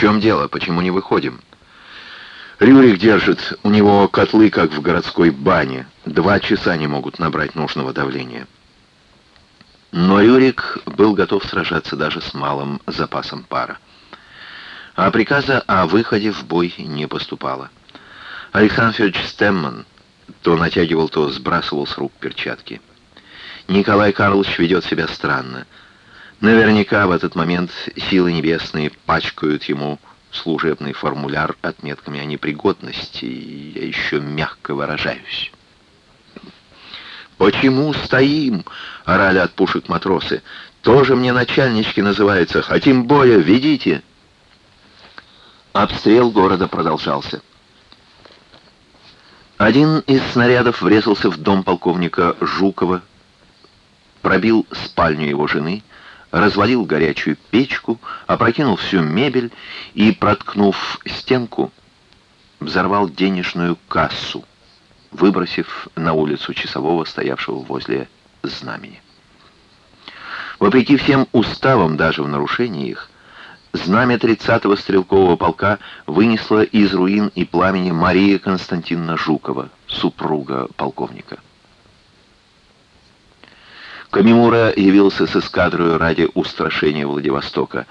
чем дело? Почему не выходим?» Рюрик держит, у него котлы, как в городской бане. Два часа не могут набрать нужного давления. Но Рюрик был готов сражаться даже с малым запасом пара. А приказа о выходе в бой не поступало. Александр Федорович Стемман то натягивал, то сбрасывал с рук перчатки. Николай Карлович ведет себя странно. Наверняка в этот момент силы небесные пачкают ему служебный формуляр отметками о непригодности, я еще мягко выражаюсь. «Почему стоим?» — орали от пушек матросы. «Тоже мне начальнички называются. Хотим боя, ведите!» Обстрел города продолжался. Один из снарядов врезался в дом полковника Жукова, пробил спальню его жены, развалил горячую печку, опрокинул всю мебель и, проткнув стенку, взорвал денежную кассу, выбросив на улицу часового, стоявшего возле знамени. Вопреки всем уставам, даже в нарушении их, знамя 30-го стрелкового полка вынесло из руин и пламени Мария Константиновна Жукова, супруга полковника. Камимура явился с эскадрой ради устрашения Владивостока,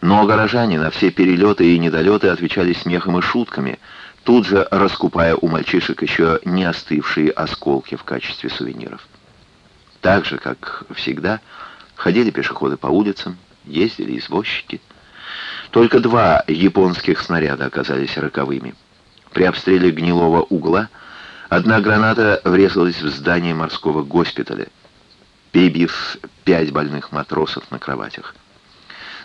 но горожане на все перелеты и недолеты отвечали смехом и шутками, тут же раскупая у мальчишек еще не остывшие осколки в качестве сувениров. Так же, как всегда, ходили пешеходы по улицам, ездили извозчики. Только два японских снаряда оказались роковыми. При обстреле гнилого угла одна граната врезалась в здание морского госпиталя, перебив пять больных матросов на кроватях.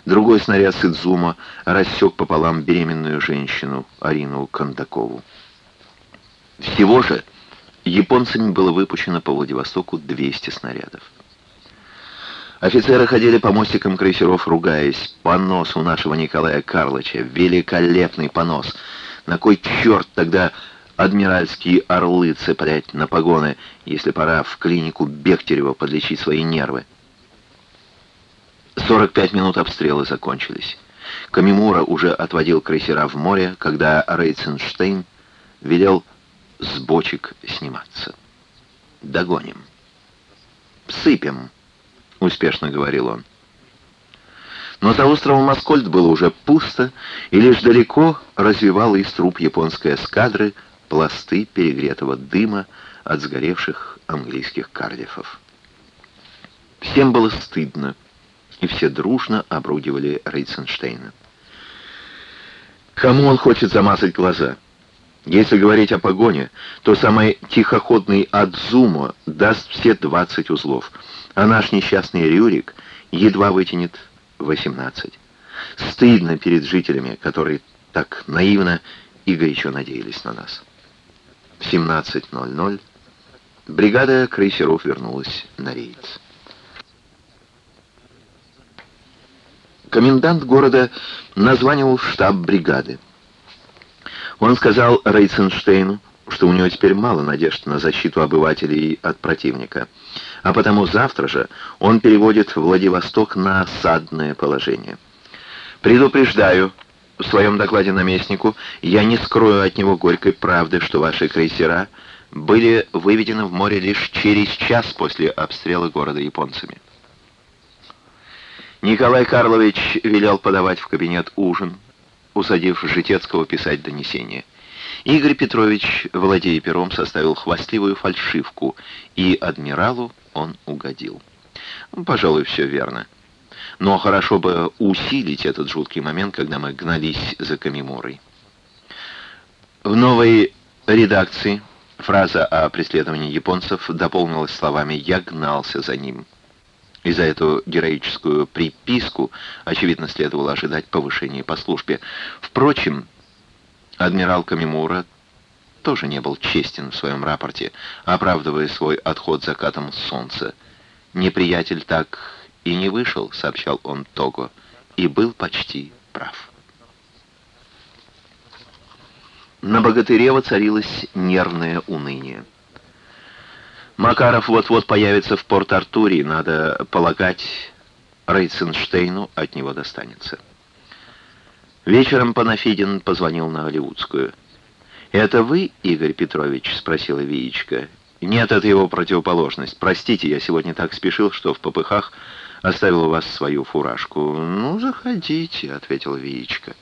Другой снаряд Сидзума рассек пополам беременную женщину Арину Кондакову. Всего же японцами было выпущено по Владивостоку 200 снарядов. Офицеры ходили по мостикам крейсеров, ругаясь. Понос у нашего Николая Карловича. Великолепный понос. На кой черт тогда адмиральские орлы цеплять на погоны, если пора в клинику Бехтерева подлечить свои нервы. 45 минут обстрелы закончились. Камимура уже отводил крейсера в море, когда Рейценштейн велел с бочек сниматься. «Догоним». «Сыпем», — успешно говорил он. Но за островом Маскольд было уже пусто, и лишь далеко развивал из труб японской эскадры пласты перегретого дыма от сгоревших английских кардифов. Всем было стыдно, и все дружно обругивали Рейценштейна. Кому он хочет замазать глаза? Если говорить о погоне, то самый тихоходный Адзумо даст все 20 узлов, а наш несчастный Рюрик едва вытянет 18. Стыдно перед жителями, которые так наивно и горячо надеялись на нас. В 17.00 бригада крейсеров вернулась на рейс. Комендант города названивал штаб бригады. Он сказал Рейценштейну, что у него теперь мало надежд на защиту обывателей от противника, а потому завтра же он переводит Владивосток на осадное положение. «Предупреждаю», в своем докладе наместнику я не скрою от него горькой правды, что ваши крейсера были выведены в море лишь через час после обстрела города японцами. Николай Карлович велел подавать в кабинет ужин, усадив Житецкого писать донесение. Игорь Петрович, владея пером, составил хвастливую фальшивку, и адмиралу он угодил. Пожалуй, все верно. Но хорошо бы усилить этот жуткий момент, когда мы гнались за Камимурой. В новой редакции фраза о преследовании японцев дополнилась словами «я гнался за ним». И за эту героическую приписку, очевидно, следовало ожидать повышения по службе. Впрочем, адмирал Камимура тоже не был честен в своем рапорте, оправдывая свой отход закатом солнца. Неприятель так и не вышел, сообщал он Того, и был почти прав. На богатыре воцарилось нервное уныние. Макаров вот-вот появится в Порт-Артуре, надо полагать, Рейценштейну от него достанется. Вечером Панафидин позвонил на Голливудскую. «Это вы, Игорь Петрович?» — спросила Виечка. «Нет, это его противоположность. Простите, я сегодня так спешил, что в попыхах оставил у вас свою фуражку». «Ну, заходите», — ответил Виечка.